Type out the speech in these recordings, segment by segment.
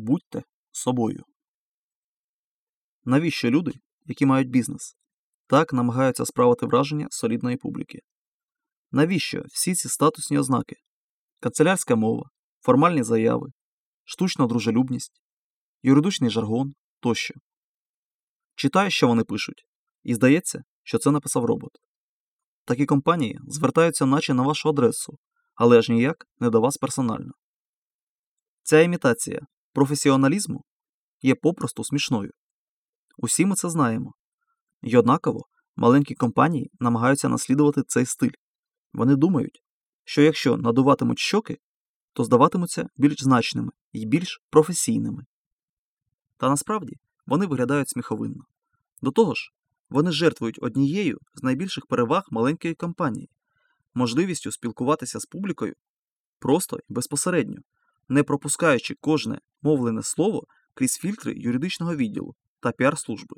Будьте собою. Навіщо люди, які мають бізнес, так намагаються справити враження солідної публіки? Навіщо всі ці статусні ознаки? Канцелярська мова, формальні заяви, штучна дружелюбність, юридичний жаргон тощо. Читаю, що вони пишуть, і здається, що це написав робот. Такі компанії звертаються наче на вашу адресу, але аж ніяк не до вас персонально. Ця імітація професіоналізму є попросту смішною. Усі ми це знаємо. І однаково маленькі компанії намагаються наслідувати цей стиль. Вони думають, що якщо надуватимуть щоки, то здаватимуться більш значними і більш професійними. Та насправді вони виглядають сміховинно. До того ж, вони жертвують однією з найбільших переваг маленької компанії можливістю спілкуватися з публікою просто і безпосередньо, не пропускаючи кожне мовлене слово крізь фільтри юридичного відділу та піар-служби.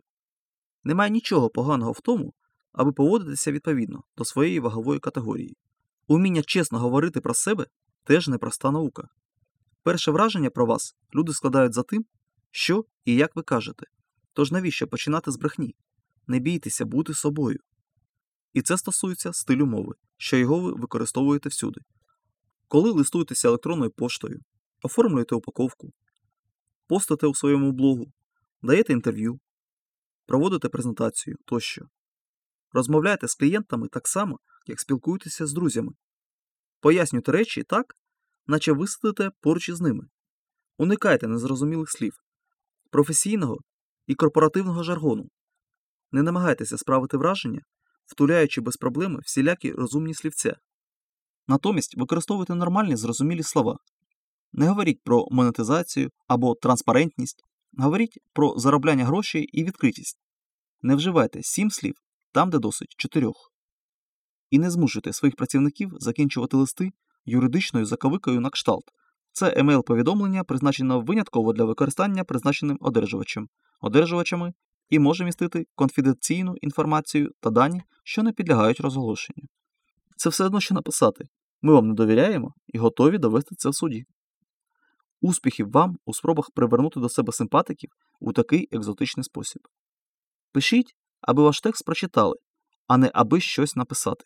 Немає нічого поганого в тому, аби поводитися відповідно до своєї вагової категорії. Уміння чесно говорити про себе теж непроста наука. Перше враження про вас люди складають за тим, що і як ви кажете. Тож навіщо починати з брехні? Не бійтеся бути собою. І це стосується стилю мови, що його ви використовуєте всюди. Коли листуєтеся електронною поштою, оформлюєте упаковку, постите у своєму блогу, даєте інтерв'ю, проводите презентацію тощо. Розмовляйте з клієнтами так само, як спілкуєтеся з друзями. Пояснюйте речі так, наче ви сидите поруч із ними. Уникайте незрозумілих слів, професійного і корпоративного жаргону. Не намагайтеся справити враження, втуляючи без проблеми всілякі розумні слівця. Натомість використовуйте нормальні зрозумілі слова. Не говоріть про монетизацію або транспарентність, говоріть про заробляння грошей і відкритість. Не вживайте сім слів там, де досить чотирьох. І не змушуйте своїх працівників закінчувати листи юридичною заковикою на кшталт. Це емейл-повідомлення, призначено винятково для використання призначеним одержувачем, одержувачами і може містити конфіденційну інформацію та дані, що не підлягають розголошенню. Це все одно що написати. Ми вам не довіряємо і готові довести це в суді. Успіхів вам у спробах привернути до себе симпатиків у такий екзотичний спосіб. Пишіть, аби ваш текст прочитали, а не аби щось написати.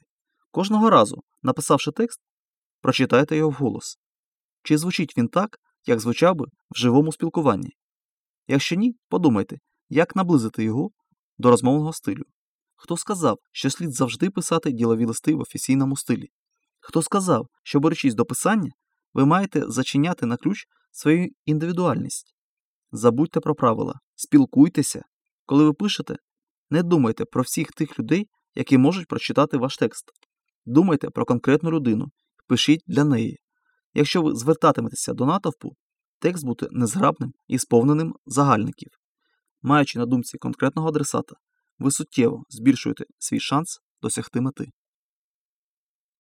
Кожного разу, написавши текст, прочитайте його вголос. Чи звучить він так, як звучав би в живому спілкуванні? Якщо ні, подумайте, як наблизити його до розмовного стилю. Хто сказав, що слід завжди писати ділові листи в офіційному стилі? Хто сказав, що беручись до писання, ви маєте зачиняти на ключ свою індивідуальність? Забудьте про правила, спілкуйтеся. Коли ви пишете, не думайте про всіх тих людей, які можуть прочитати ваш текст. Думайте про конкретну людину, пишіть для неї. Якщо ви звертатиметеся до натовпу, текст буде незграбним і сповненим загальників. Маючи на думці конкретного адресата, ви суттєво збільшуєте свій шанс досягти мети.